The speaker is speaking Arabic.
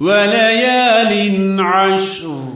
وليال عشر.